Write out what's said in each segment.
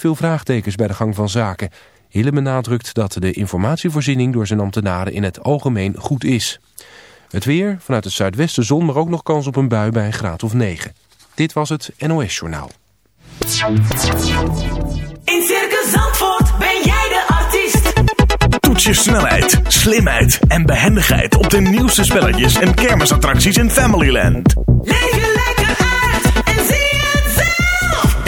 veel vraagtekens bij de gang van zaken. Hille benadrukt dat de informatievoorziening door zijn ambtenaren in het algemeen goed is. Het weer, vanuit het zuidwesten zon, maar ook nog kans op een bui bij een graad of 9. Dit was het NOS Journaal. In Circus Zandvoort ben jij de artiest. Toets je snelheid, slimheid en behendigheid op de nieuwste spelletjes en kermisattracties in Familyland. Leef lekker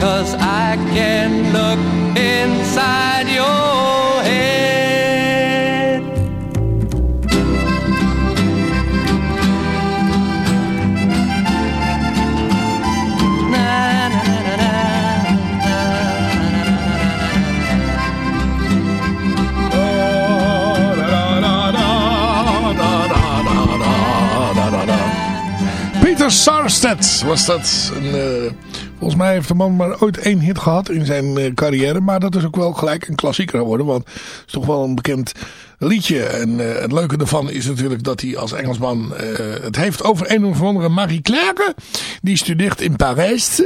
Cause I can look inside your head. Na, na, na, Peter Sarstedt was dat. Een, uh... volgens mij heeft de man maar ooit één hit gehad in zijn eh, carrière. Maar dat is ook wel gelijk een klassieker geworden. Want het is toch wel een bekend liedje. En eh, het leuke ervan is natuurlijk dat hij als Engelsman eh, het heeft over een of andere Marie Claire. Die studeert in Parijs.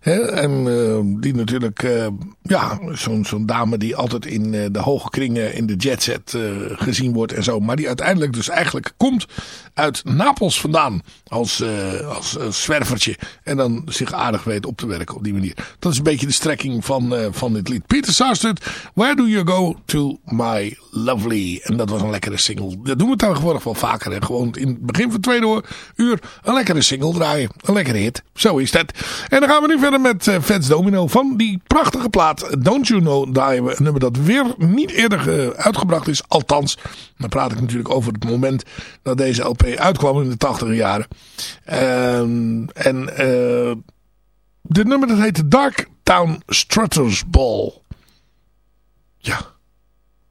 Hè, en eh, die natuurlijk, eh, ja, zo'n zo'n dame die altijd in eh, de hoge kringen in de jetset eh, gezien wordt en zo. Maar die uiteindelijk dus eigenlijk komt uit Napels vandaan als, eh, als eh, zwervertje. En dan zich aardig weet op te werken op die manier. Dat is een beetje de strekking van, eh, van dit lied. Peter Sarstedt, Where Do You Go To My Lovely. En dat was een lekkere single. Dat doen we tegenwoordig wel vaker. Gewoon in het begin van het tweede uur een lekkere single draaien. Een lekkere hit. Zo is dat. En dan gaan we nu verder met uh, Fats Domino van die prachtige plaat Don't You Know draaien we. Een nummer dat weer niet eerder eh, uitgebracht is. Althans, dan praat ik natuurlijk over het moment dat deze LP uitkwam in de tachtige jaren. Ehm, en eh dit nummer dat heet Dark Town Strutters Ball. Ja.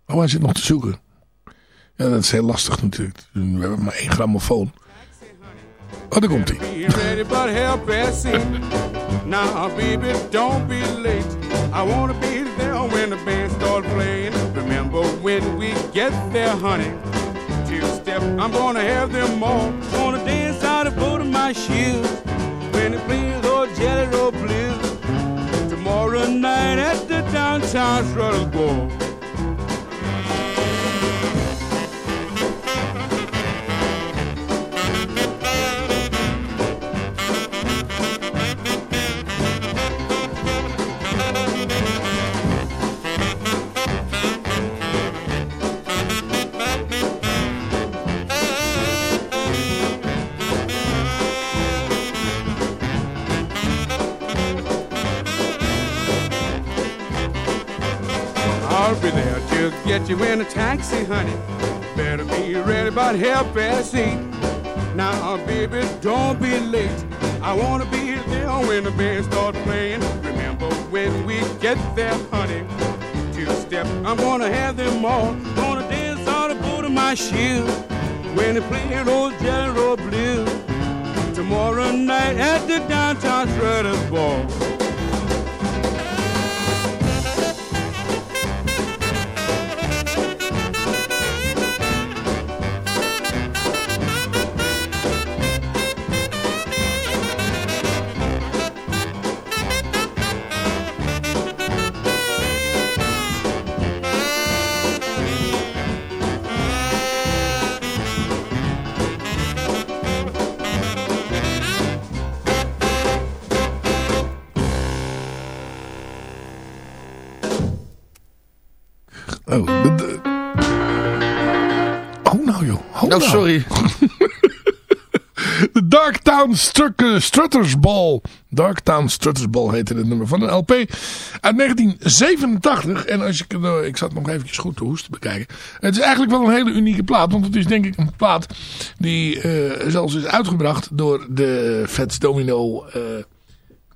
Oh, hij zit nog te zoeken. Ja, dat is heel lastig natuurlijk. We hebben maar één grammofoon. Oh, daar komt hij. Now, baby, don't be late. I wanna be there when the band start playing. Remember when we get there, honey? Two step, I'm gonna have them all. Gonna dance out of both of my shoes. When it plays old Jelly Roll Blues. Tomorrow night at the downtown Strutters Ball. There get you in a taxi, honey. Better be ready about half past eight. Now, uh, baby, don't be late. I wanna be there when the band start playing. Remember when we get there, honey? Two step, I'm gonna have them all. Gonna dance all the boot of my shoes. When they play Jelly Roll Blues. Tomorrow night at the downtown Shredders Ball. Oh, de- de- oh nou joh. Oh, Oh, sorry. De Darktown Stru- Strutters Ball. Darktown Strutters Ball heette het nummer van een LP uit 1987. En als ik, uh, ik zat nog eventjes goed de hoest te bekijken. Het is eigenlijk wel een hele unieke plaat. Want het is denk ik een plaat die uh, zelfs is uitgebracht door de Fats Domino, uh,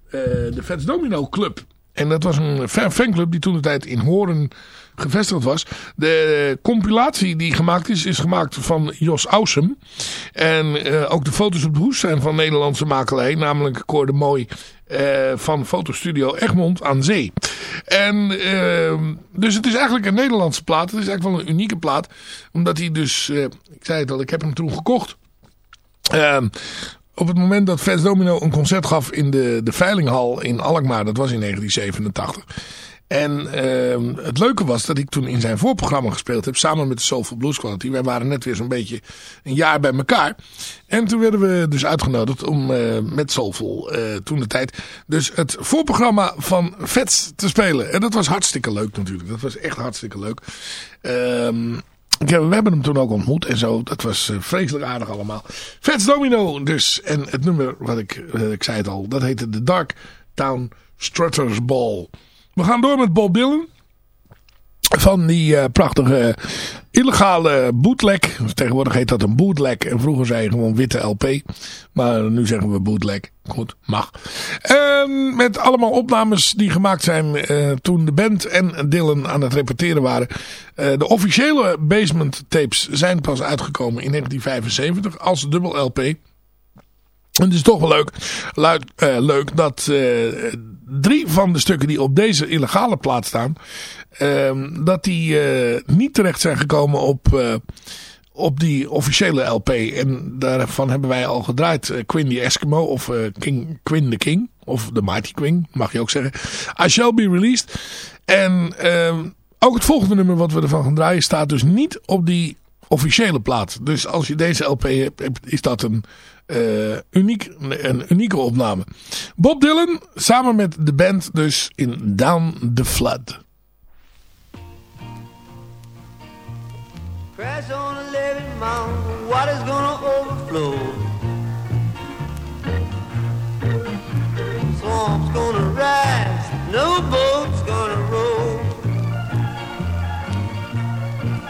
de Fats Domino Club. En dat was een fanclub die toen de tijd in Horen gevestigd was. De compilatie die gemaakt is, is gemaakt van Jos Ausem. En uh, ook de foto's op de hoes zijn van Nederlandse makelij. Namelijk Cor de Mooi uh, van fotostudio Egmond aan Zee. En uh, dus het is eigenlijk een Nederlandse plaat. Het is eigenlijk wel een unieke plaat. Omdat hij dus, ik zei het al, ik heb hem toen gekocht. Ehm, op het moment dat Fats Domino een concert gaf in de, de Veilinghal in Alkmaar. Dat was in 1987. En uh, het leuke was dat ik toen in zijn voorprogramma gespeeld heb. Samen met de Soulful Blues Quality. Wij waren net weer zo'n beetje een jaar bij elkaar. En toen werden we dus uitgenodigd om uh, met Soulful uh, toen de tijd. Dus het voorprogramma van Vets te spelen. En dat was hartstikke leuk natuurlijk. Dat was echt hartstikke leuk. Ja, we hebben hem toen ook ontmoet en zo. Dat was uh, vreselijk aardig allemaal. Fats Domino dus. En het nummer, wat ik, ik zei het al, dat heette The Dark Town Strutters Ball. We gaan door met Bob Dylan. Van die uh, prachtige illegale bootleg. Tegenwoordig heet dat een bootleg. En vroeger zei je gewoon witte LP. Maar nu zeggen we bootleg. Goed, mag. En met allemaal opnames die gemaakt zijn uh, toen de band en Dylan aan het repeteren waren. De officiële basement tapes zijn pas uitgekomen in 1975 als dubbel LP. En het is toch wel leuk, uh, leuk dat uh, drie van de stukken die op deze illegale plaat staan, uh, dat die uh, niet terecht zijn gekomen op, op die officiële LP. En daarvan hebben wij al gedraaid. Quinn the Eskimo of King, Quinn the King of The Mighty Queen, mag je ook zeggen. I Shall Be Released. En uh, ook het volgende nummer wat we ervan gaan draaien staat dus niet op die officiële plaat. Dus als je deze LP hebt, is dat een, uh, uniek, een unieke opname. Bob Dylan samen met de band dus in Down the Flood. Crash on a living mountain, water's gonna overflow. Swamp's gonna rise, no boat's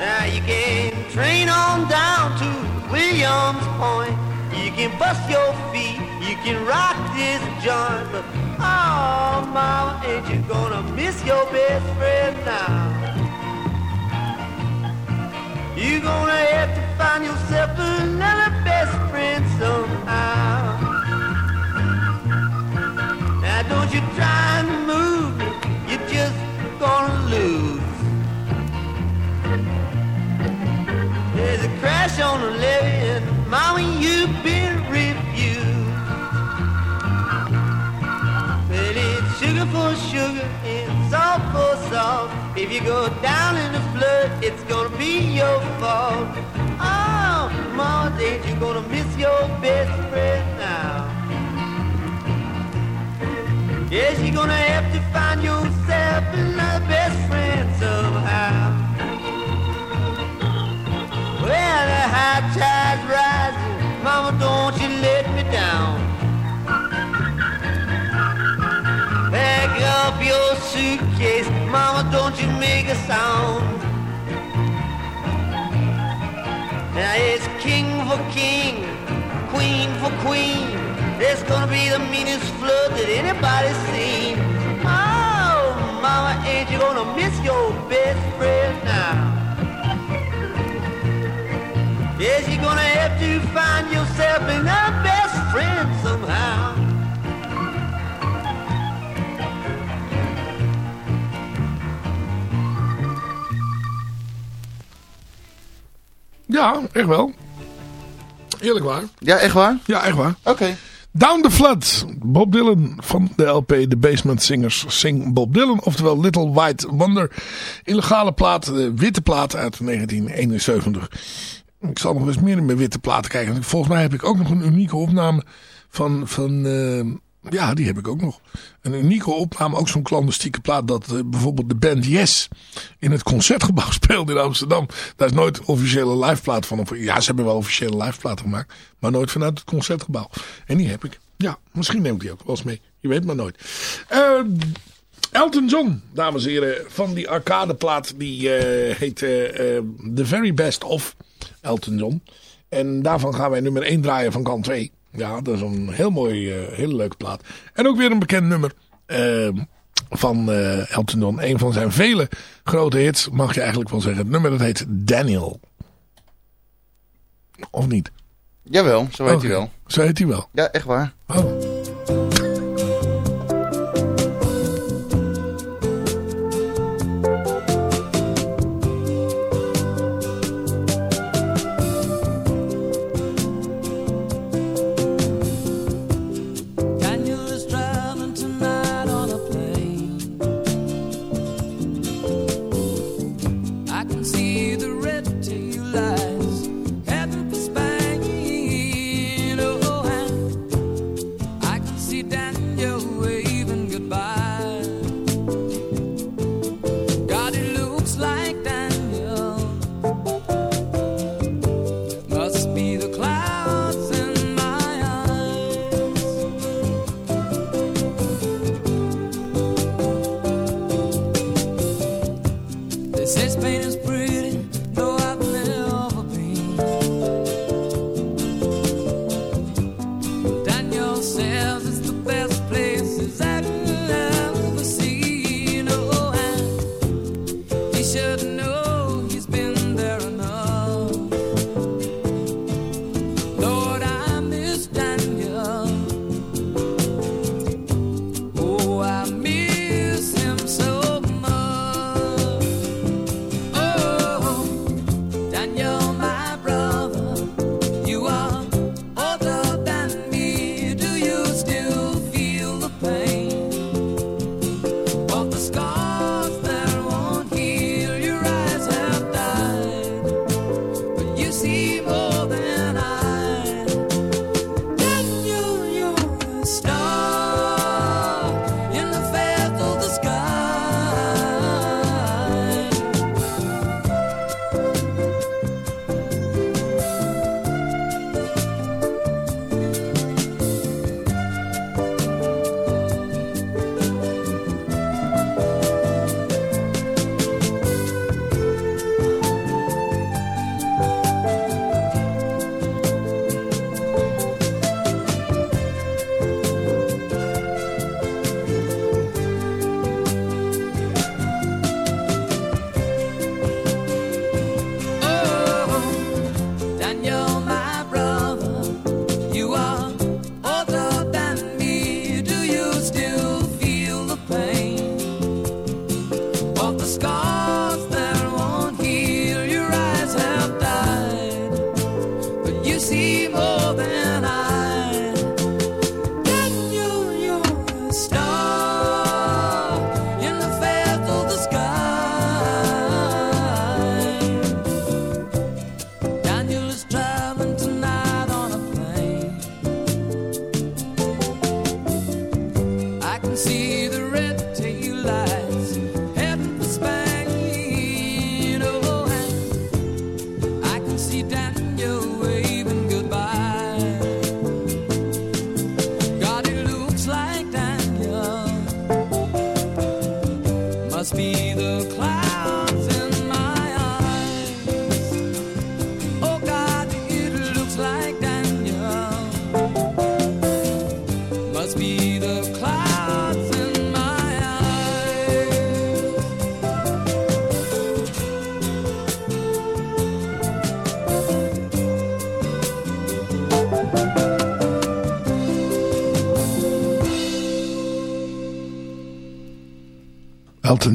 Now you can train on down to Williams Point. You can bust your feet, you can rock this joint, but oh mama, ain't you gonna miss your best friend now? You're gonna have to find yourself another best friend somehow. Now don't you try and move, you're just gonna lose. Crash on the levee and mama, you've been refused. Well, it's sugar for sugar and salt for salt. If you go down in the flood, it's gonna be your fault. Oh, mama, ain't you gonna miss your best friend now? Yes, you're gonna have to find yourself another best friend somehow. Well, the high tide's rising, mama, don't you let me down. Pack up your suitcase, mama, don't you make a sound. Now it's king for king, queen for queen. It's gonna be the meanest flood that anybody's seen. Oh, mama, ain't you gonna miss your best friend now? Yes, you're gonna have to find yourself another best friend somehow. Ja, echt wel. Eerlijk waar. Ja, echt waar? Ja, echt waar. Oké. Okay. Down the Flood. Bob Dylan van de LP The Basement Singers Sing Bob Dylan. Oftewel Little White Wonder. Illegale plaat, de witte plaat uit 1971. Ik zal nog eens meer in mijn witte platen kijken. Volgens mij heb ik ook nog een unieke opname van, van uh, Ja, die heb ik ook nog. Een unieke opname, ook zo'n clandestieke plaat... dat eh, bijvoorbeeld de band Yes in het Concertgebouw speelde in Amsterdam. Daar is nooit officiële liveplaat van. Ja, ze hebben wel officiële liveplaat gemaakt... maar nooit vanuit het Concertgebouw. En die heb ik. Ja, misschien neem ik die ook wel eens mee. Je weet maar nooit. Eh, Elton John, dames en heren, van die arcadeplaat... die eh, heet eh, eh, The Very Best of Elton John... En daarvan gaan wij nummer 1 draaien van kant 2. Ja, dat is een heel mooi, eh, hele leuke plaat. En ook weer een bekend nummer eh, van eh, Elton John. Een van zijn vele grote hits, mag je eigenlijk wel zeggen. Het nummer dat heet Daniel. Of niet? Jawel, zo heet Oké, hij wel. Zo heet hij wel. Ja, echt waar. Oh.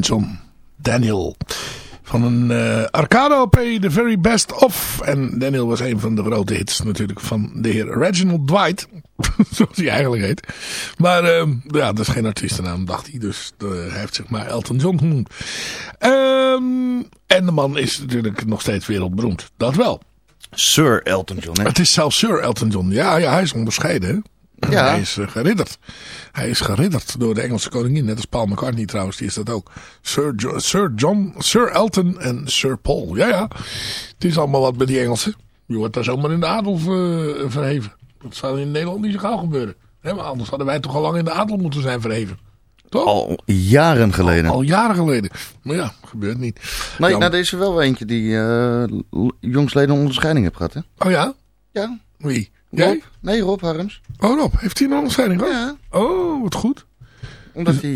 John. Daniel. Van een eh, arcade LP, The Very Best Of. En Daniel was een van de grote hits natuurlijk van de heer Reginald Dwight. Zoals hij eigenlijk heet. Maar eh, ja, dat is geen artiestennaam, dacht hij. Dus eh, hij heeft zich maar Elton John genoemd. Ehm, en de man is natuurlijk nog steeds wereldberoemd. Dat wel. Sir Elton John, hè? Het is zelfs Sir Elton John. Ja, ja hij is onderscheiden. Hè? Ja. Hij is eh, geridderd. Hij is geridderd door de Engelse koningin. Net als Paul McCartney trouwens, die is dat ook. Sir, Jo- Sir John, Sir Elton en Sir Paul. Ja, ja. Het is allemaal wat met die Engelsen. Je wordt daar zomaar in de adel eh, verheven. Dat zou in Nederland niet zo gauw gebeuren. Maar anders hadden wij toch al lang in de adel moeten zijn verheven. Toch? Al jaren geleden. Al jaren geleden. Maar ja, gebeurt niet. nee, nou, er is er wel eentje die l- jongsleden onderscheiding heeft gehad, hè? Oh ja? Ja. Wie? Rob? Nee, Rob Harms. Oh Rob, heeft hij een onderscheiding gehad? Ja. Oh, wat goed. Omdat hij...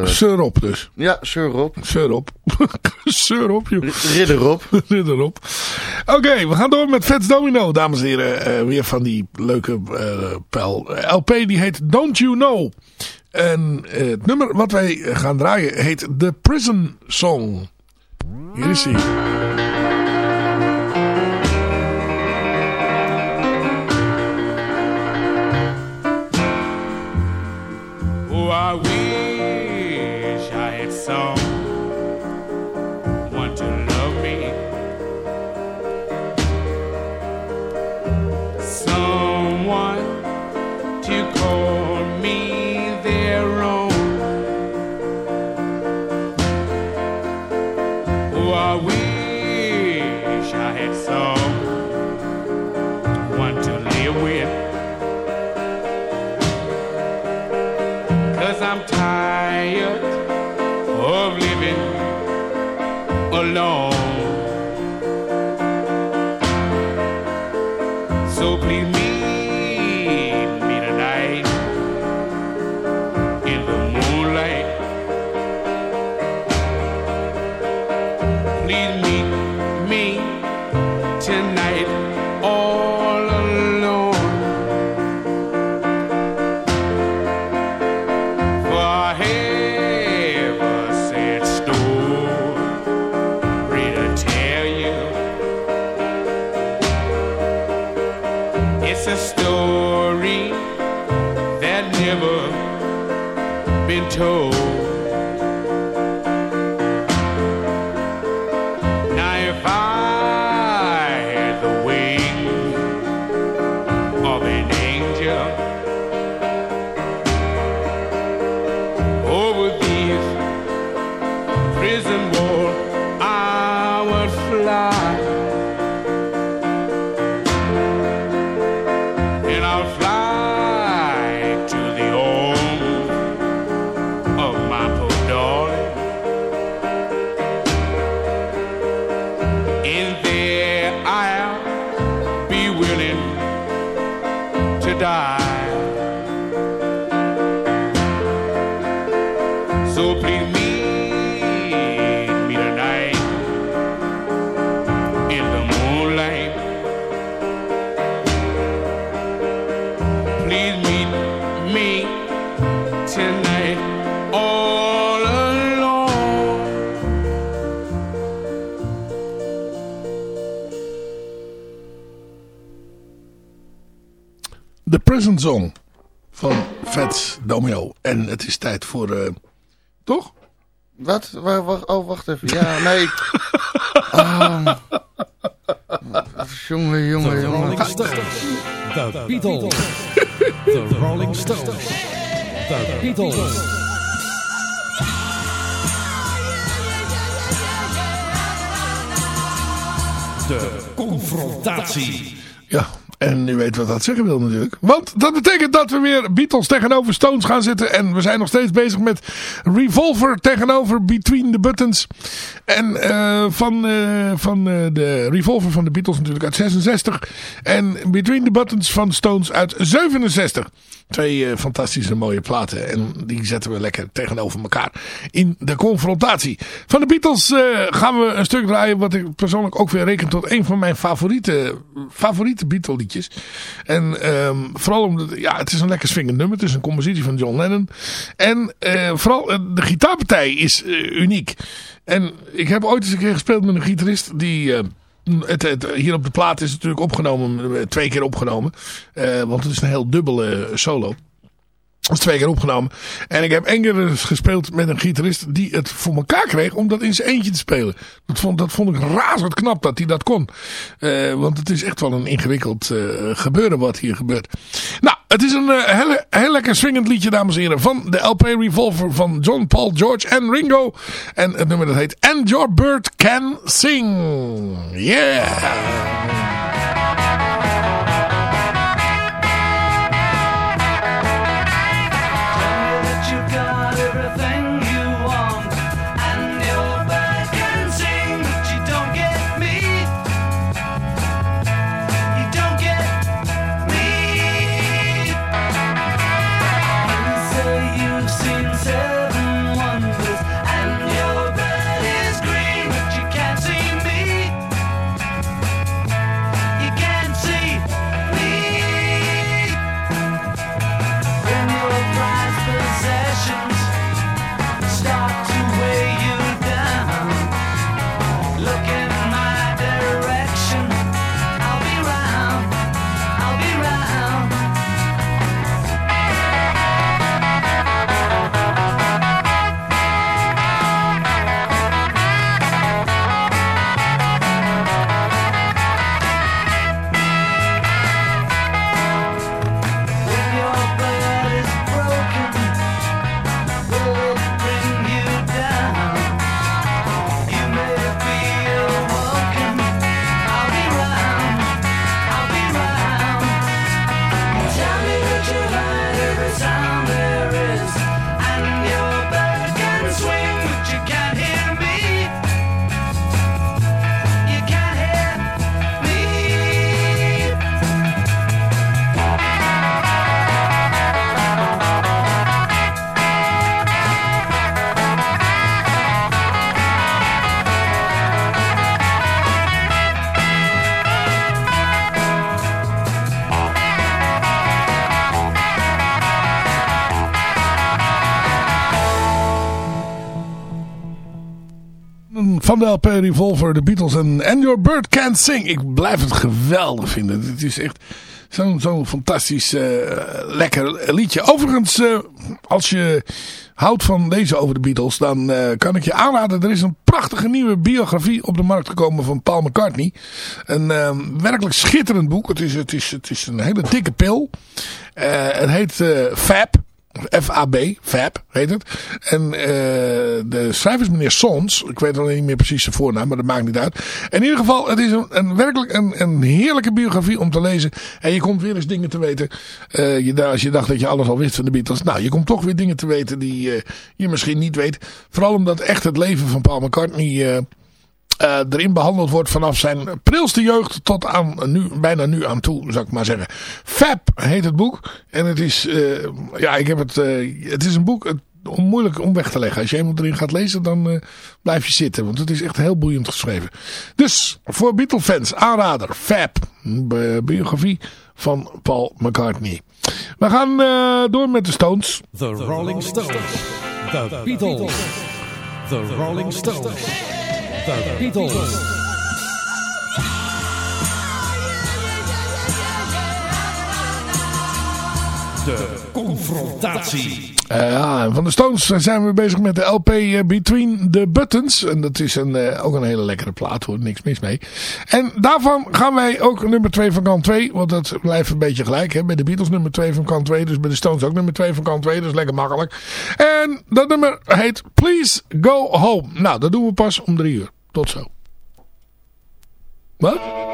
eh, Sir Rob dus. ja, Sir Rob. Sir Rob. Sir Rob, joh. Ridder Rob. Ridder Rob. Oké, we gaan door met Vets Domino, dames en heren. Eh, weer van die leuke eh pijl. LP die heet Don't You Know. En het nummer wat wij gaan draaien heet The Prison Song. Hier is hij. I wish I had someone die Prison Song van Vets Domino. En het is tijd voor... eh, toch? Wat? Wa- wa- Oh, wacht even. Ja, nee. Ah. jongen, jongen, jongen. Rolling Stones. The Beatles. The Rolling Stones. The Beatles. De confrontatie. Ja, en u weet wat dat zeggen wil natuurlijk. Want dat betekent dat we weer Beatles tegenover Stones gaan zitten. En we zijn nog steeds bezig met Revolver tegenover Between the Buttons. En eh, van, eh, van eh, de Revolver van de Beatles natuurlijk uit 66. En Between the Buttons van Stones uit 67. Twee fantastische mooie platen. En die zetten we lekker tegenover elkaar in de confrontatie. Van de Beatles gaan we een stuk draaien. Wat ik persoonlijk ook weer reken tot een van mijn favoriete, favoriete Beatle En ehm, vooral omdat, ja, het is een lekker swingend nummer. Het is een compositie van John Lennon. En eh, vooral eh, de gitaarpartij is eh, uniek. En ik heb ooit eens een keer gespeeld met een gitarist die... het, hier op de plaat is het natuurlijk opgenomen, twee keer opgenomen. Want het is een heel dubbele solo. Dat twee keer opgenomen. En ik heb één gespeeld met een gitarist die het voor elkaar kreeg om dat in zijn eentje te spelen. Dat vond, dat vond ik razend knap dat hij dat kon. Eh, want het is echt wel een ingewikkeld eh, gebeuren wat hier gebeurt. Nou, het is een eh, heel, heel lekker swingend liedje, dames en heren. Van de LP Revolver van John, Paul, George en Ringo. En het nummer dat heet And Your Bird Can Sing. Yeah! Van de LP Revolver, de Beatles en And Your Bird Can't Sing. Ik blijf het geweldig vinden. Het is echt zo'n zo'n fantastisch eh, lekker liedje. Overigens, eh, als je houdt van lezen over de Beatles, dan eh, kan ik je aanraden. Er is een prachtige nieuwe biografie op de markt gekomen van Paul McCartney. Een werkelijk schitterend boek. Het is, het is, het is een hele dikke pil. Het heet Fab. F-A-B, Fab heet het. En uh, de schrijver is meneer Sons. Ik weet alleen niet meer precies zijn voornaam, maar dat maakt niet uit. In ieder geval, het is een, een werkelijk een, een heerlijke biografie om te lezen. En je komt weer eens dingen te weten. Uh, je, als je dacht dat je alles al wist van de Beatles. Nou, je komt toch weer dingen te weten die uh, je misschien niet weet. Vooral omdat echt het leven van Paul McCartney... Uh, erin behandeld wordt vanaf zijn prilste jeugd tot aan nu, bijna nu aan toe, zou ik maar zeggen. Fab heet het boek. En het is, uh, ja, ik heb het, uh, het is een boek om moeilijk om weg te leggen. Als je eenmaal erin gaat lezen, dan blijf je zitten. Want het is echt heel boeiend geschreven. Dus, voor Beatle fans, aanrader, Fab. Biografie van Paul McCartney. We gaan door met de Stones. The Rolling Stones. The Beatles. The Rolling Stones. De confrontatie. Uh, ja, van de Stones zijn we bezig met de LP uh, Between the Buttons. En dat is een, uh, ook een hele lekkere plaat hoor, niks mis mee. En daarvan gaan wij ook nummer 2 van kant 2. Want dat blijft een beetje gelijk. Hè? Bij de Beatles nummer 2 van kant 2. Dus bij de Stones ook nummer 2 van kant 2. Dat is lekker makkelijk. En dat nummer heet Please Go Home. Nou, dat doen we pas om 3 uur. Tot zo. Wat?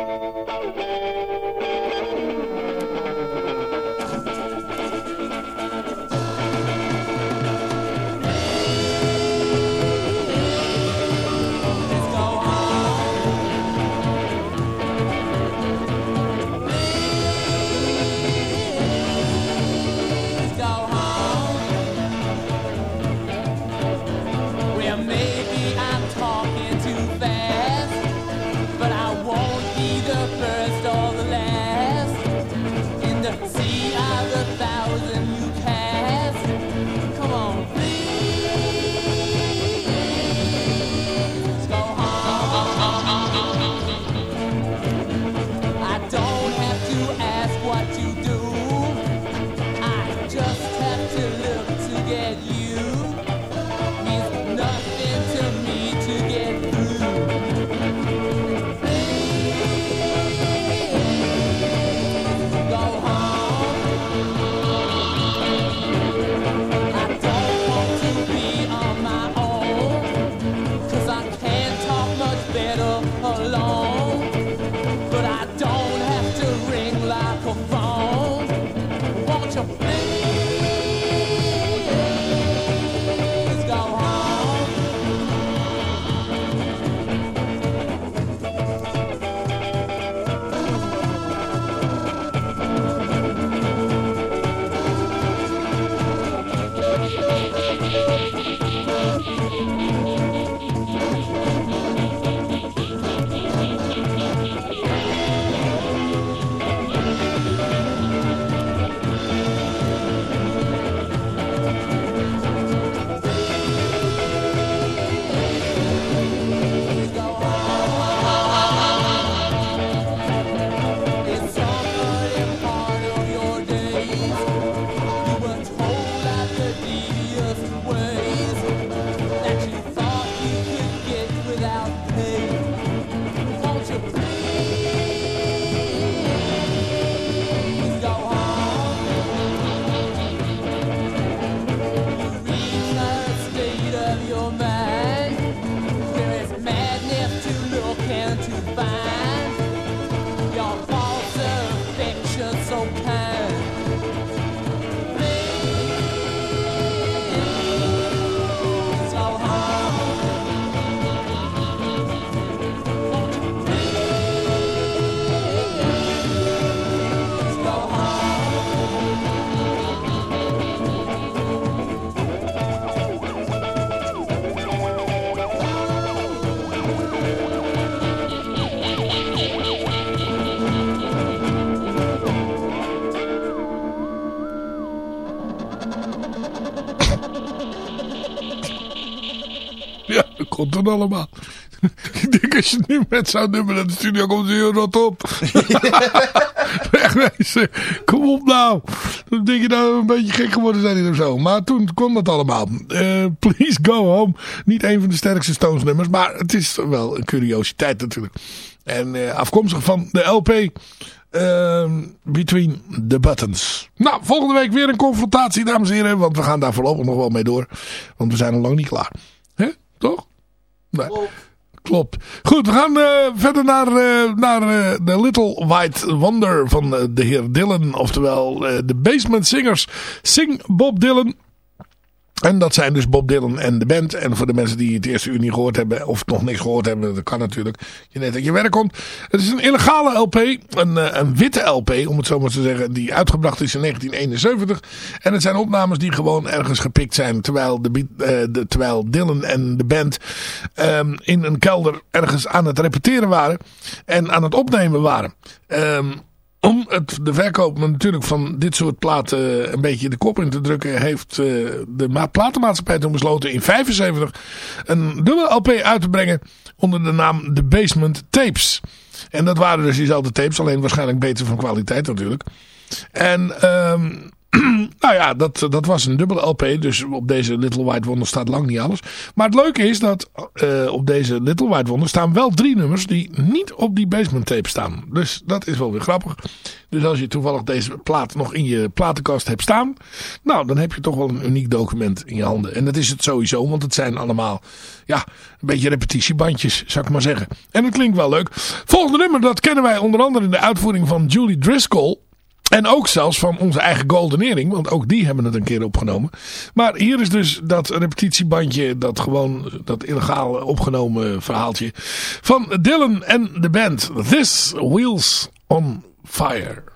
Komt dan allemaal. Ik denk als je nu met zo'n nummer naar de studio komt, zie je rot op. Wegwezen. Kom op nou. Dan denk je nou een beetje gek geworden zijn of zo. Maar toen kwam dat allemaal. Eh, Please Go Home. Niet een van de sterkste Stones nummers. Maar het is wel een curiositeit natuurlijk. En eh, afkomstig van de LP ehm, Between the Buttons. Nou, volgende week weer een confrontatie, dames en heren. Want we gaan daar voorlopig nog wel mee door. Want we zijn nog lang niet klaar. Hè? Toch? Nee. Klopt. Goed, we gaan eh, verder naar, eh, naar eh, The Little White Wonder van de heer Dylan. Oftewel de Basement Singers. Sing Bob Dylan. En dat zijn dus Bob Dylan en de band. En voor de mensen die het eerste uur niet gehoord hebben, of nog niks gehoord hebben, dat kan natuurlijk. Je net uit je werk komt. Het is een illegale LP, een, eh, een witte LP, om het zo maar te zeggen, die uitgebracht is in 1971. En het zijn opnames die gewoon ergens gepikt zijn, terwijl, de, eh, terwijl Dylan en de band ehm, in een kelder ergens aan het repeteren waren. En aan het opnemen waren. Ehm om het, de verkoop natuurlijk van dit soort platen een beetje de kop in te drukken, heeft eh, de ma- platenmaatschappij toen besloten in 75 een dubbele LP uit te brengen onder de naam The Basement Tapes. En dat waren dus diezelfde tapes, alleen waarschijnlijk beter van kwaliteit natuurlijk. En ehm nou ja, dat, dat was een dubbele LP. Dus op deze Little White Wonder staat lang niet alles. Maar het leuke is dat eh, op deze Little White Wonder staan wel drie nummers die niet op die basement tape staan. Dus dat is wel weer grappig. Dus als je toevallig deze plaat nog in je platenkast hebt staan. Nou, dan heb je toch wel een uniek document in je handen. En dat is het sowieso, want het zijn allemaal ja, een beetje repetitiebandjes, zou ik maar zeggen. En het klinkt wel leuk. Volgende nummer, dat kennen wij onder andere in de uitvoering van Julie Driscoll. En ook zelfs van onze eigen Golden Earring. Want ook die hebben het een keer opgenomen. Maar hier is dus dat repetitiebandje. Dat gewoon dat illegaal opgenomen verhaaltje. Van Dylan en de band. This Wheels on Fire.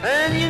And you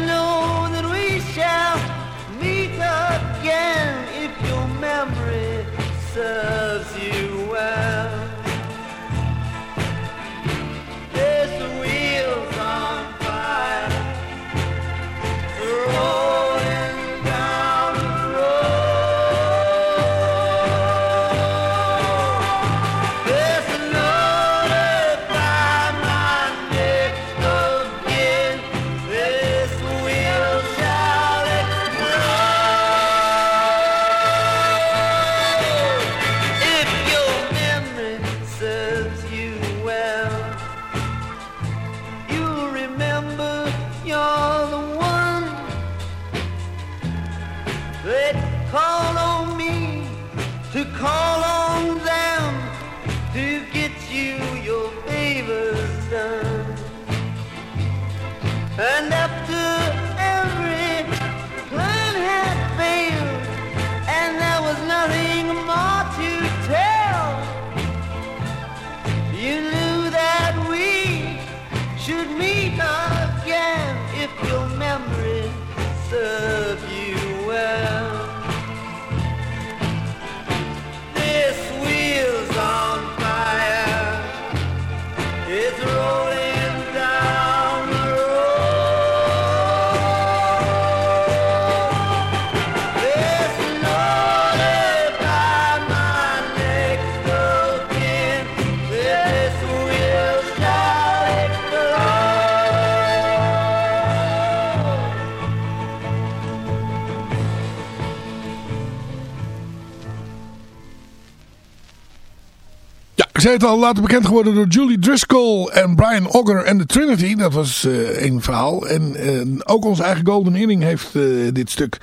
Ik zei het al, later bekend geworden door Julie Driscoll en Brian Ogger en de Trinity. Dat was eh één verhaal. En eh, ook onze eigen Golden Inning heeft eh, dit stuk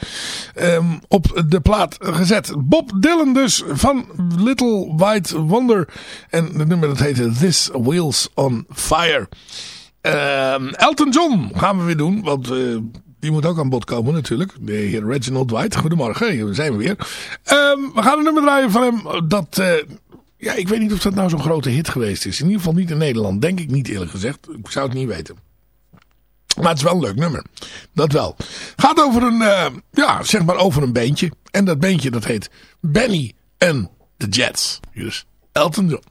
ehm, op de plaat gezet. Bob Dylan dus van Little White Wonder. En het nummer dat heette This Wheels on Fire. Ehm, Elton John gaan we weer doen, want... eh, die moet ook aan bod komen natuurlijk. De heer Reginald White. Goedemorgen, hier zijn we weer. Ehm, we gaan een nummer draaien van hem. Dat, eh, ja, ik weet niet of dat nou zo'n grote hit geweest is. In ieder geval niet in Nederland. Denk ik niet eerlijk gezegd. Ik zou het niet weten. Maar het is wel een leuk nummer. Dat wel. Gaat over een, eh, ja, zeg maar over een beentje. En dat beentje dat heet Benny and the Jets. Dus Elton John.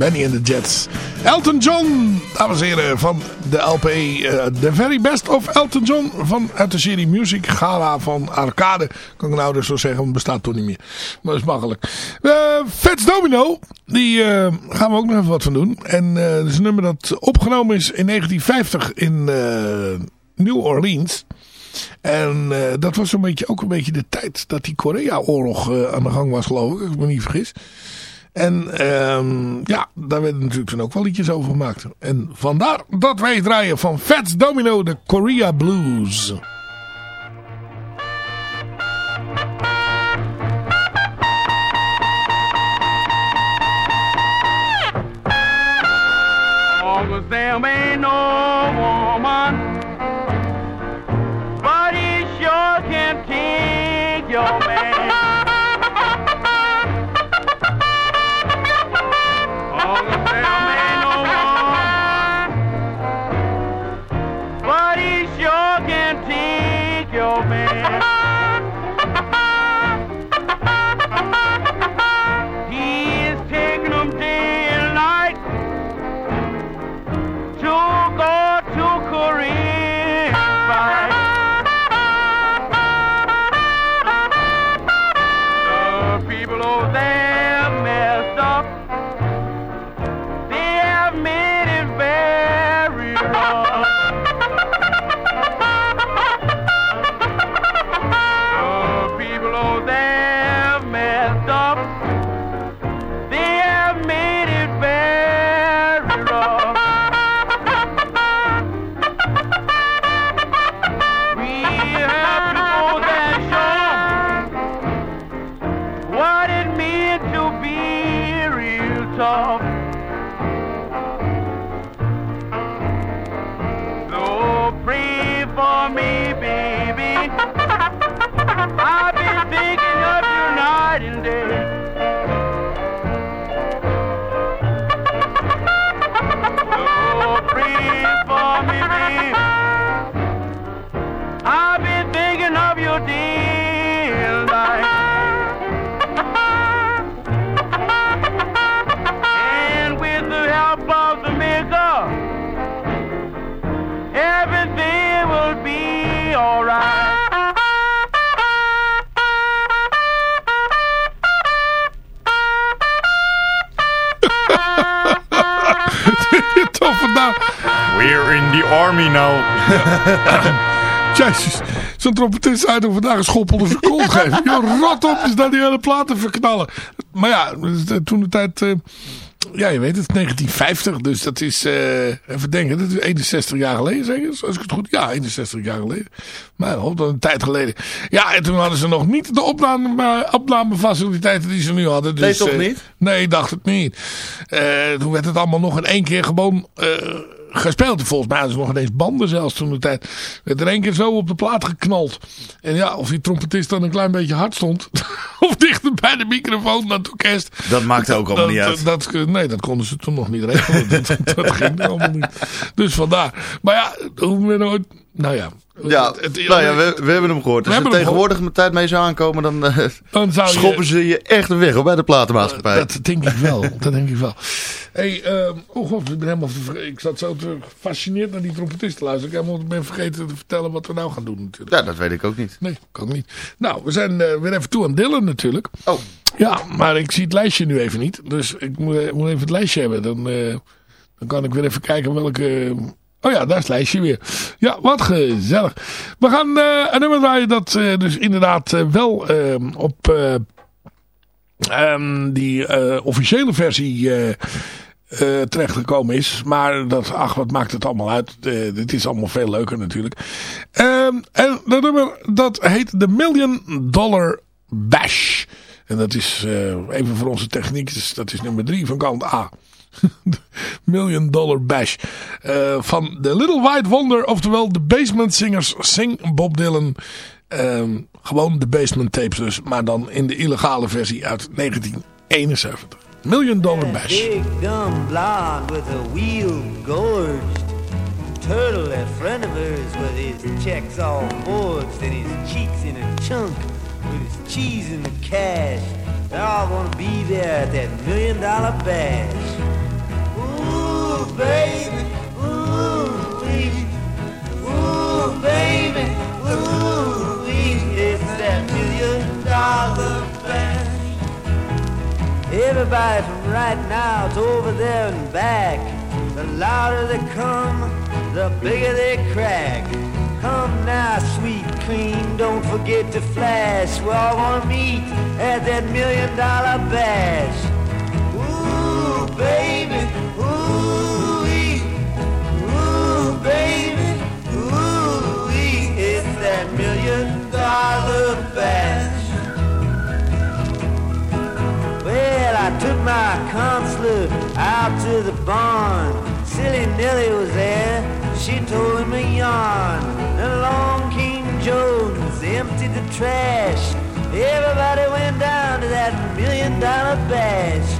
Benny and the Jets. Elton John, dames en heren, van de LP eh, The Very Best of Elton John van uit de serie Music Gala van Arcade. Kan ik nou dus zo zeggen, want het bestaat toch niet meer. Maar dat is makkelijk. Eh Fats Domino, die eh, gaan we ook nog even wat van doen. En eh dat is een nummer dat opgenomen is in 1950 in eh, New Orleans. En eh, dat was zo'n beetje, ook een beetje de tijd dat die Korea-oorlog eh, aan de gang was, geloof ik, als ik me niet vergis. En um, ja, daar werden natuurlijk dan ook wel liedjes over gemaakt. En vandaar dat wij draaien van Fats Domino de Korea Blues. there ain't no woman, but he sure your man. Zo'n trompetist uit om vandaag een schop onder zijn kont geven. Joh, rot op, is dat die hele platen verknallen. Maar ja, toen de tijd... eh, ja, je weet het, 1950. Dus dat is, eh, even denken, dat is 61 jaar geleden zeker? Als ik het goed... Ja, 61 jaar geleden. Maar hoop dat een tijd geleden. Ja, en toen hadden ze nog niet de opname, opnamefaciliteiten die ze nu hadden. Dus, Nee, toch eh, niet? nee, dacht het niet. Eh, toen werd het allemaal nog in één keer gewoon... gespeeld. Volgens mij ze nog ineens banden zelfs toen de tijd. Werd er één keer zo op de plaat geknald. En ja, of die trompetist dan een klein beetje hard stond. of dichter bij de microfoon dan het orkest. Dat maakte ook allemaal dat, niet uit. Dat, nee, dat konden ze toen nog niet regelen. dat, dat ging allemaal niet. Dus vandaar. Maar ja, hoe we nooit... Nou ja. Ja, Het- nou ja, we, we hebben hem gehoord. Als hem tegenwoordig met tijd mee zou aankomen, dan, eh, Dan zou je- schoppen ze je echt weg hoor, bij de platenmaatschappij. Dat denk ik wel. dat denk ik wel. hey, ehm, oh god, ik ben helemaal Ik zat zo te gefascineerd naar die trompetist te luisteren. Ik helemaal ben vergeten te vertellen wat we nou gaan doen natuurlijk. Ja, dat weet ik ook niet. Nee, kan niet. Nou, we zijn eh, weer even toe aan Dylan natuurlijk. Oh. Ja, maar ik zie het lijstje nu even niet. Dus ik moet, eh, moet even het lijstje hebben. Dan, dan kan ik weer even kijken welke... Oh ja, daar is het lijstje weer. Ja, wat gezellig. We gaan eh een nummer draaien dat eh, dus inderdaad eh, wel eh, op eh, ehm, die officiële versie terechtgekomen is. Maar dat, ach, wat maakt het allemaal uit. Dit is allemaal veel leuker natuurlijk. Ehm, en dat nummer, dat heet The Million Dollar Bash. En dat is even voor onze techniekers, dat is nummer drie van kant A. Million Dollar Bash. Eh, van The Little White Wonder, oftewel de Basement Singers Sing Bob Dylan. Ehm, gewoon de Basement Tapes dus, maar dan in de illegale versie uit 1971. Million Dollar Bash. Big dumb blonde with a wheel gorged. Turtle, that friend of hers with his checks all forged and his cheeks in a chunk with his cheese in the cash. They're all gonna be there at that million dollar bash. Baby, ooh, wee. Ooh, baby, ooh, wee. It's that million dollar bash. Everybody from right now to over there and back. The louder they come, the bigger they crack. Come now, sweet cream, don't forget to flash. We're all gonna meet at that million dollar bash. Ooh, baby, Well, I took my consular out to the barn. silly Nellie was there. She told him a yarn. And along King Jones emptied the trash. Everybody went down to that million dollar bash.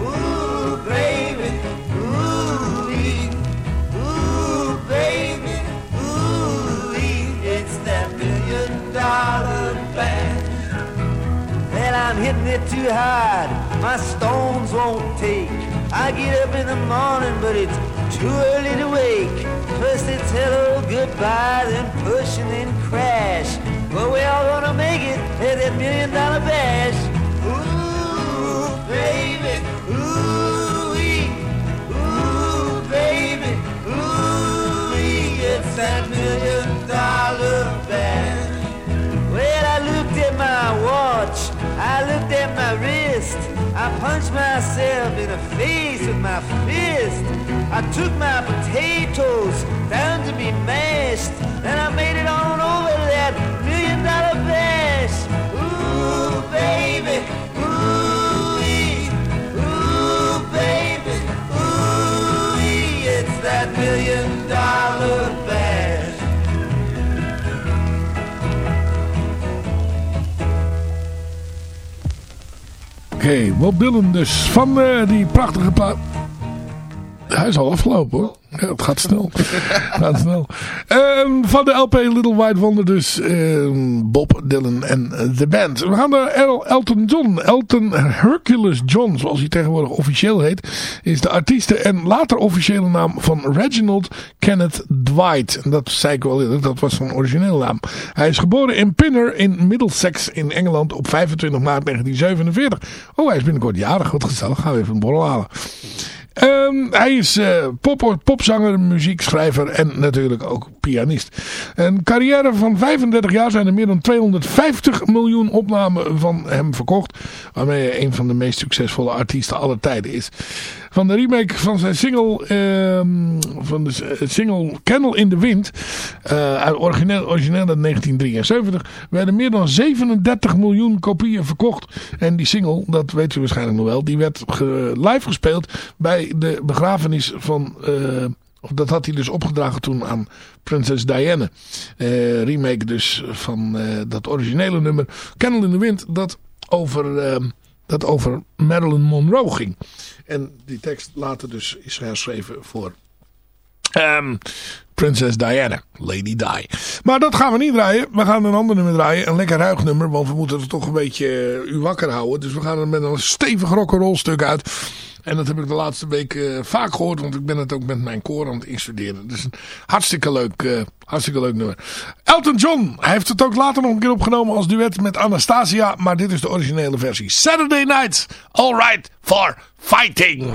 Ooh, baby, ooh, wee. ooh, baby, ooh, wee. it's that million dollar bash. Well, I'm hitting it too hard. My stones won't take. I get up in the morning, but it's too early to wake. First it's hello, goodbye, then push and then crash. But we all gonna make it at that million dollar bash. Ooh, baby, ooh, wee. ooh, baby, ooh, wee. it's that million at my watch, I looked at my wrist. I punched myself in the face with my fist. I took my potatoes down to be Oké, Bob Dylan dus. Van eh, die prachtige plaat. Hij is al afgelopen hoor. Het gaat snel. Gaat snel. Ehm, van de LP Little White Wonder dus ehm, Bob Dylan en eh, de band. We gaan naar El- Elton John. Elton Hercules John, zoals hij tegenwoordig officieel heet, is de artieste en later officiële naam van Reginald Kenneth Dwight. En dat zei ik wel eerder, dat was zijn originele naam. Hij is geboren in Pinner in Middlesex in Engeland op 25 maart 1947. Oh, hij is binnenkort jarig. Wat gezellig. Gaan we even een borrel halen. Ehm, hij is eh, pop, popzanger, muziekschrijver en natuurlijk ook pianist. Een carrière van 35 jaar zijn er meer dan 250 miljoen opnamen van hem verkocht. Waarmee hij een van de meest succesvolle artiesten aller tijden is. Van de remake van zijn single, ehm, van de s- single Candle in the Wind, eh, uit origineel, origineel uit 1973, werden meer dan 37 miljoen kopieën verkocht. En die single, dat weet u waarschijnlijk nog wel, die werd live gespeeld bij de begrafenis van... eh, dat had hij dus opgedragen toen aan Prinses Diana. Eh, remake dus van eh, dat originele nummer Candle in the Wind. Dat over, ehm, dat over Marilyn Monroe ging. En die tekst later dus is herschreven voor ehm, Prinses Diana. Lady Di. Maar dat gaan we niet draaien. We gaan een ander nummer draaien. Een lekker ruig nummer. Want we moeten er toch een beetje eh, u wakker houden. Dus we gaan er met een stevig rock'n'roll stuk uit. En dat heb ik de laatste week eh, vaak gehoord. Want ik ben het ook met mijn koor aan het instuderen. Dus een hartstikke leuk, eh, hartstikke leuk nummer. Elton John. Hij heeft het ook later nog een keer opgenomen als duet met Anastasia. Maar dit is de originele versie. Saturday Nights. All right for fighting.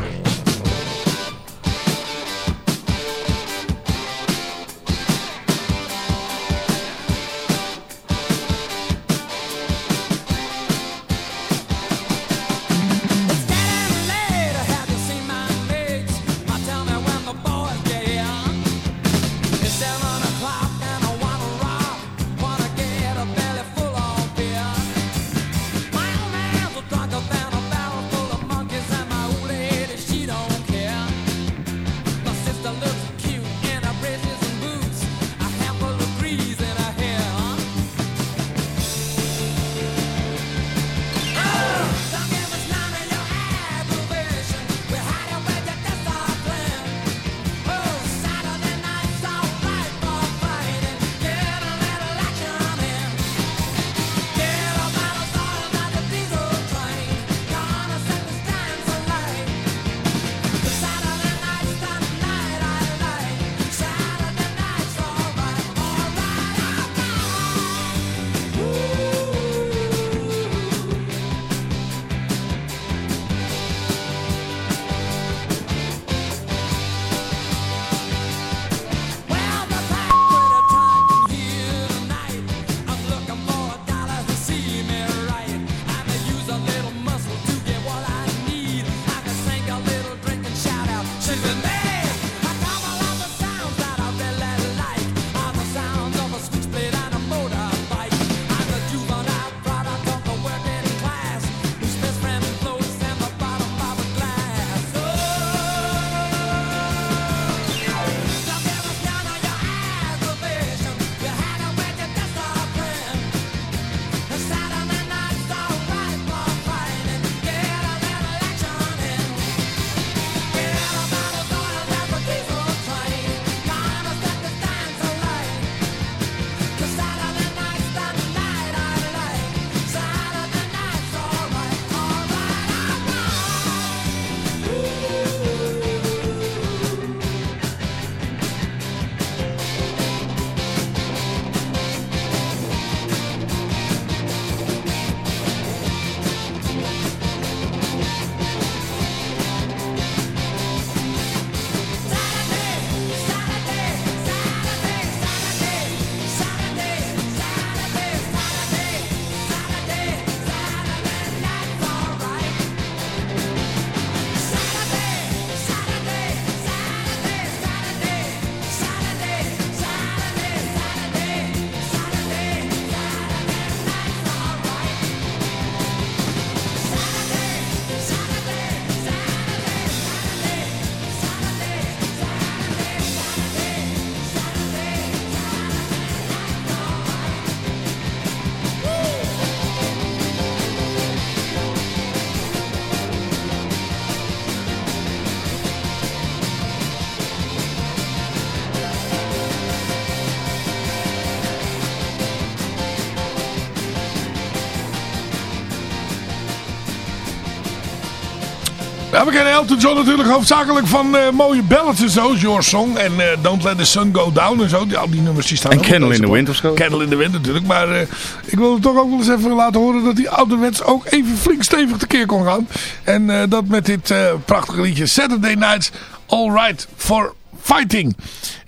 Ja, we kennen Elton John natuurlijk hoofdzakelijk van eh, mooie ballads en zo. Your Song en eh, Don't Let the Sun Go Down en zo. Die, al die nummers die staan En Candle in the. Wind of zo. Candle in the Wind natuurlijk. Maar eh, ik wil toch ook wel eens even laten horen dat hij ouderwets ook even flink stevig tekeer kon gaan. En eh, dat met dit eh, prachtige liedje Saturday Nights All Right for Fighting.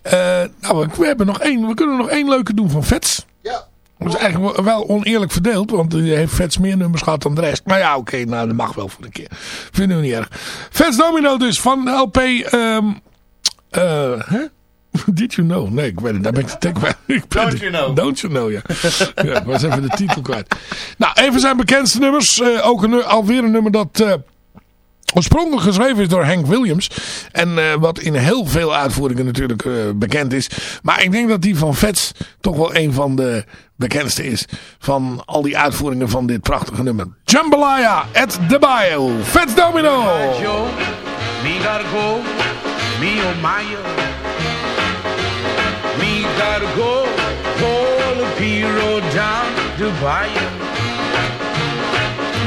Eh, nou, we, we hebben nog één. We kunnen nog één leuke doen van Vets. Ja. Dat is eigenlijk wel- oneerlijk verdeeld, want hij heeft Vets meer nummers gehad dan de rest. Maar ja, oké, nou dat mag wel voor een keer. Vinden we niet erg. Vets Domino dus, van de LP... ehm eh, hè? Did you know? Nee, ik weet het. Daar ben ik. Ik ben Don't you know? Don't you know, ja. ja ik was even de titel kwijt. Nou, even zijn bekendste nummers. Eh, ook een, alweer een nummer dat... eh, Oorspronkelijk geschreven is door Hank Williams. En wat in heel veel uitvoeringen natuurlijk bekend is. Maar ik denk dat die van Vets toch wel een van de bekendste is. Van al die uitvoeringen van dit prachtige nummer. Jambalaya at the Bio. Vets Domino. Joe, me gotta go, me oh my oh. Me gotta go, pull the P road down to Bayou.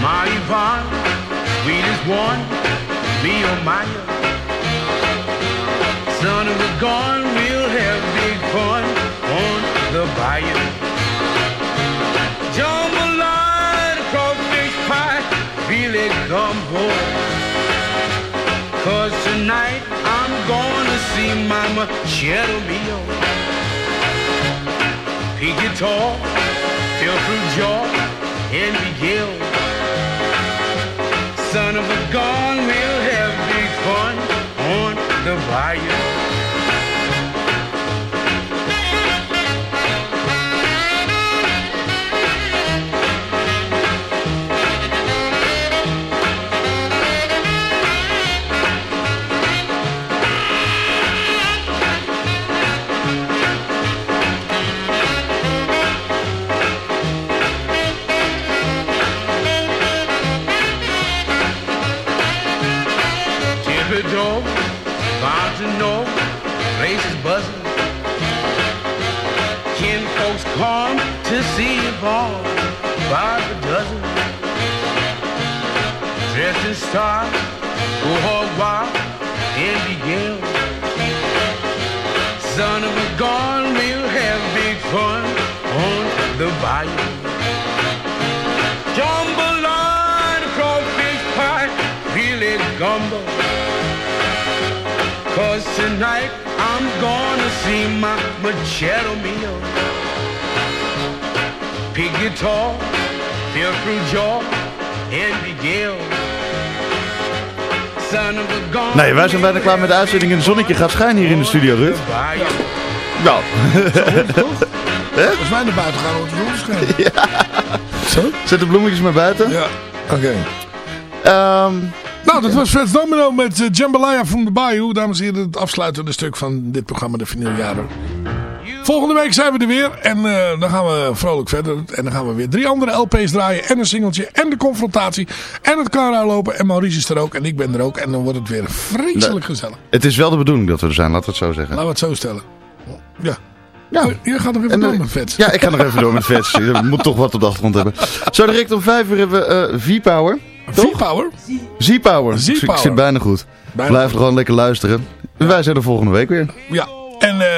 My sweetest one, me oh my oh. Son of a gun, we'll have big fun on the bayou. Feel it gumbo. Cause tonight I'm gonna see Mama Shadow Mio. Pig guitar, feel through jaw, and Miguel. Son of a gun, we'll have big fun on the bayou. Zijn bijna klaar met de uitzending en het zonnetje gaat schijnen hier in de studio, Rut. Nou. Als wij naar buiten gaan, wordt het zon schijnen. Ja. Zo? Zet de bloemetjes maar buiten. Ja, oké. Ehm, Nou, dat was Vets Domino met eh, Jambalaya from the Bayou. Dames en heren, het afsluitende stuk van dit programma, de vinyljaren. Volgende week zijn we er weer. En eh, dan gaan we vrolijk verder. En dan gaan we weer drie andere LP's draaien. En een singeltje. En de confrontatie. En het car lopen. En Maurice is er ook. En ik ben er ook. En dan wordt het weer vreselijk gezellig. het is wel de bedoeling dat we er zijn, laten we het zo zeggen. Laten we het zo stellen. Ja. Ja. Je gaat nog even En, door met Vets. Ja, ik ga nog even door met Vets. Je moet toch wat op de achtergrond hebben. Zo direct om vijf uur hebben we eh, V-Power. V-Power? Z-Power. Ik, zit bijna goed. Bijna Blijf goed. gewoon lekker luisteren. En wij zijn er volgende week weer. Ja. En eh,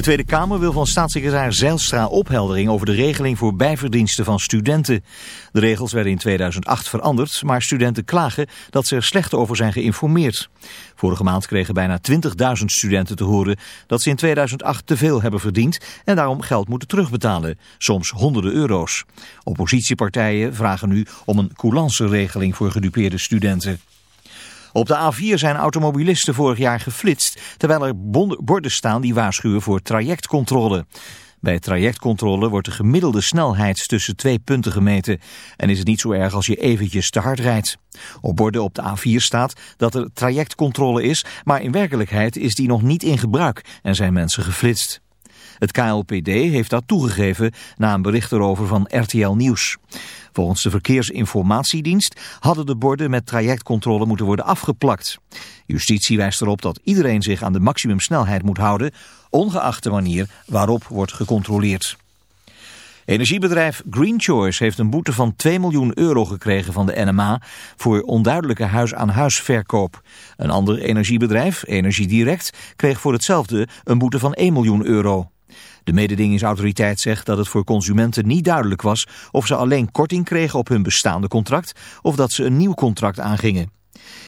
De Tweede Kamer wil van staatssecretaris Zijlstra opheldering over de regeling voor bijverdiensten van studenten. De regels werden in 2008 veranderd, maar studenten klagen dat ze er slecht over zijn geïnformeerd. Vorige maand kregen bijna 20.000 studenten te horen dat ze in 2008 te veel hebben verdiend en daarom geld moeten terugbetalen, soms honderden euro's. Oppositiepartijen vragen nu om een coulance regeling voor gedupeerde studenten. Op de A4 zijn automobilisten vorig jaar geflitst, terwijl er borden staan die waarschuwen voor trajectcontrole. Bij trajectcontrole wordt de gemiddelde snelheid tussen twee punten gemeten en is het niet zo erg als je eventjes te hard rijdt. Op borden op de A4 staat dat er trajectcontrole is, maar in werkelijkheid is die nog niet in gebruik en zijn mensen geflitst. Het KLPD heeft dat toegegeven na een bericht erover van RTL Nieuws. Volgens de Verkeersinformatiedienst hadden de borden met trajectcontrole moeten worden afgeplakt. Justitie wijst erop dat iedereen zich aan de maximumsnelheid moet houden, ongeacht de manier waarop wordt gecontroleerd. Energiebedrijf Green Choice heeft een boete van 2 miljoen euro gekregen van de NMA voor onduidelijke huis-aan-huis-verkoop. Een ander energiebedrijf, Energiedirect, kreeg voor hetzelfde een boete van 1 miljoen euro. De mededingingsautoriteit zegt dat het voor consumenten niet duidelijk was of ze alleen korting kregen op hun bestaande contract of dat ze een nieuw contract aangingen.